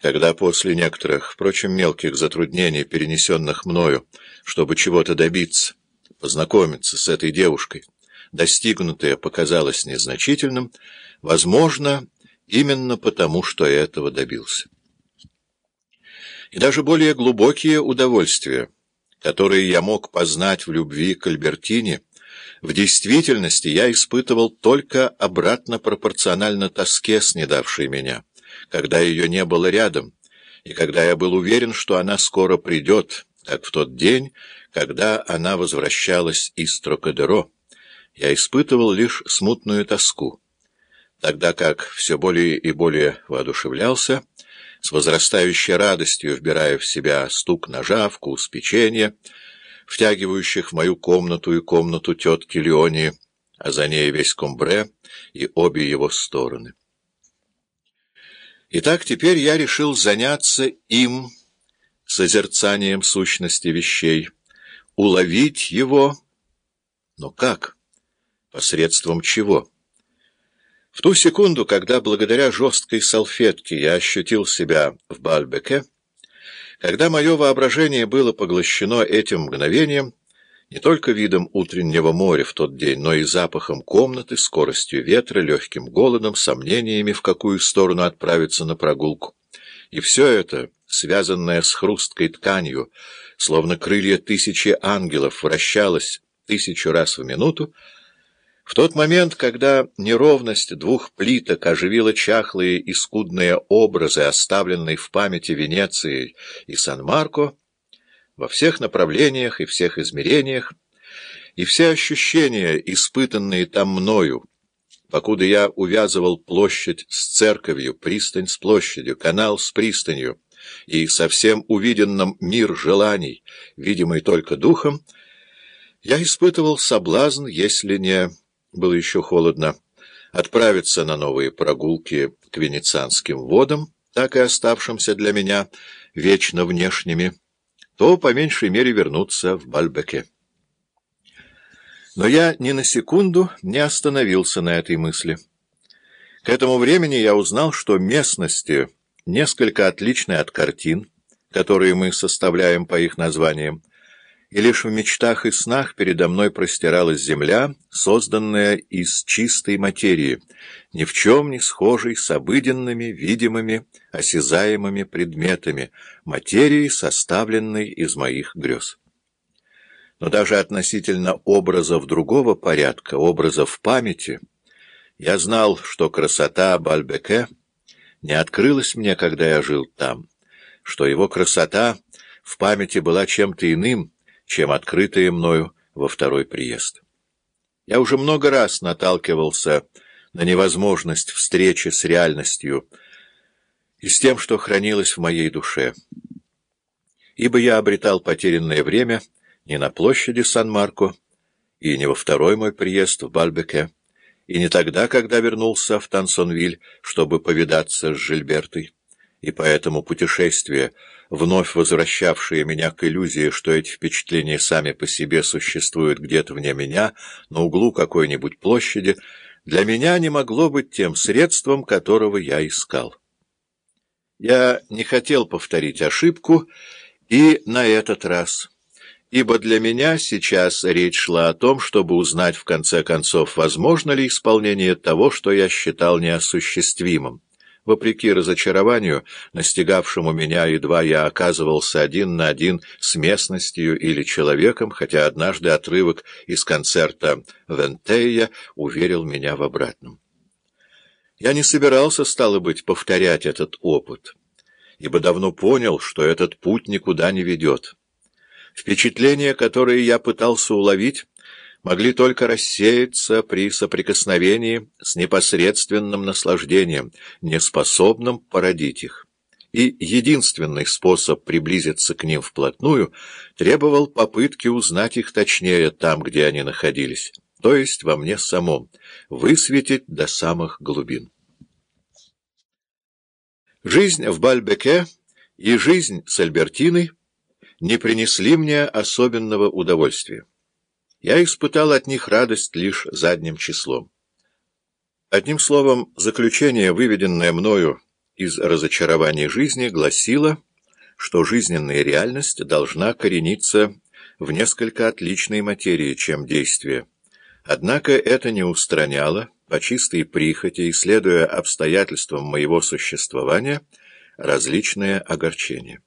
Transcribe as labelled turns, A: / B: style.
A: когда после некоторых, впрочем, мелких затруднений, перенесенных мною, чтобы чего-то добиться, познакомиться с этой девушкой, достигнутое показалось незначительным, возможно, именно потому, что этого добился. И даже более глубокие удовольствия, которые я мог познать в любви к Альбертине, в действительности я испытывал только обратно пропорционально тоске, снедавшей меня, когда ее не было рядом, и когда я был уверен, что она скоро придет, как в тот день, когда она возвращалась из Трокадеро. Я испытывал лишь смутную тоску, тогда как все более и более воодушевлялся, с возрастающей радостью вбирая в себя стук ножа, вкус печенья, втягивающих в мою комнату и комнату тетки Леонии, а за ней весь комбре и обе его стороны. Итак, теперь я решил заняться им, созерцанием сущности вещей, уловить его, но как? Посредством чего? В ту секунду, когда благодаря жесткой салфетке я ощутил себя в Бальбеке, когда мое воображение было поглощено этим мгновением, не только видом утреннего моря в тот день, но и запахом комнаты, скоростью ветра, легким голодом, сомнениями, в какую сторону отправиться на прогулку. И все это, связанное с хрусткой тканью, словно крылья тысячи ангелов, вращалось тысячу раз в минуту, в тот момент, когда неровность двух плиток оживила чахлые и скудные образы, оставленные в памяти Венеции и Сан-Марко, во всех направлениях и всех измерениях, и все ощущения, испытанные там мною, покуда я увязывал площадь с церковью, пристань с площадью, канал с пристанью, и со всем увиденным мир желаний, видимый только духом, я испытывал соблазн, если не было еще холодно, отправиться на новые прогулки к венецианским водам, так и оставшимся для меня вечно внешними, то по меньшей мере вернуться в Бальбеке. Но я ни на секунду не остановился на этой мысли. К этому времени я узнал, что местности, несколько отличны от картин, которые мы составляем по их названиям, и лишь в мечтах и снах передо мной простиралась земля, созданная из чистой материи, ни в чем не схожей с обыденными, видимыми, осязаемыми предметами, материи, составленной из моих грез. Но даже относительно образов другого порядка, образов памяти, я знал, что красота Бальбеке не открылась мне, когда я жил там, что его красота в памяти была чем-то иным, чем открытые мною во второй приезд. Я уже много раз наталкивался на невозможность встречи с реальностью и с тем, что хранилось в моей душе. Ибо я обретал потерянное время не на площади Сан-Марко и не во второй мой приезд в Бальбеке, и не тогда, когда вернулся в Тансонвиль, чтобы повидаться с Жильбертой и поэтому путешествие, вновь возвращавшее меня к иллюзии, что эти впечатления сами по себе существуют где-то вне меня, на углу какой-нибудь площади, для меня не могло быть тем средством, которого я искал. Я не хотел повторить ошибку и на этот раз, ибо для меня сейчас речь шла о том, чтобы узнать в конце концов, возможно ли исполнение того, что я считал неосуществимым. Вопреки разочарованию, настигавшему меня, едва я оказывался один на один с местностью или человеком, хотя однажды отрывок из концерта Вентея уверил меня в обратном. Я не собирался, стало быть, повторять этот опыт, ибо давно понял, что этот путь никуда не ведет. Впечатления, которые я пытался уловить, могли только рассеяться при соприкосновении с непосредственным наслаждением, неспособным породить их. И единственный способ приблизиться к ним вплотную требовал попытки узнать их точнее там, где они находились, то есть во мне самом, высветить до самых глубин. Жизнь в Бальбеке и жизнь с Альбертиной не принесли мне особенного удовольствия. Я испытал от них радость лишь задним числом. Одним словом, заключение, выведенное мною из разочарований жизни гласила, что жизненная реальность должна корениться в несколько отличной материи, чем действие. Однако это не устраняло, по чистой прихоти и следуя обстоятельствам моего существования, различные огорчения.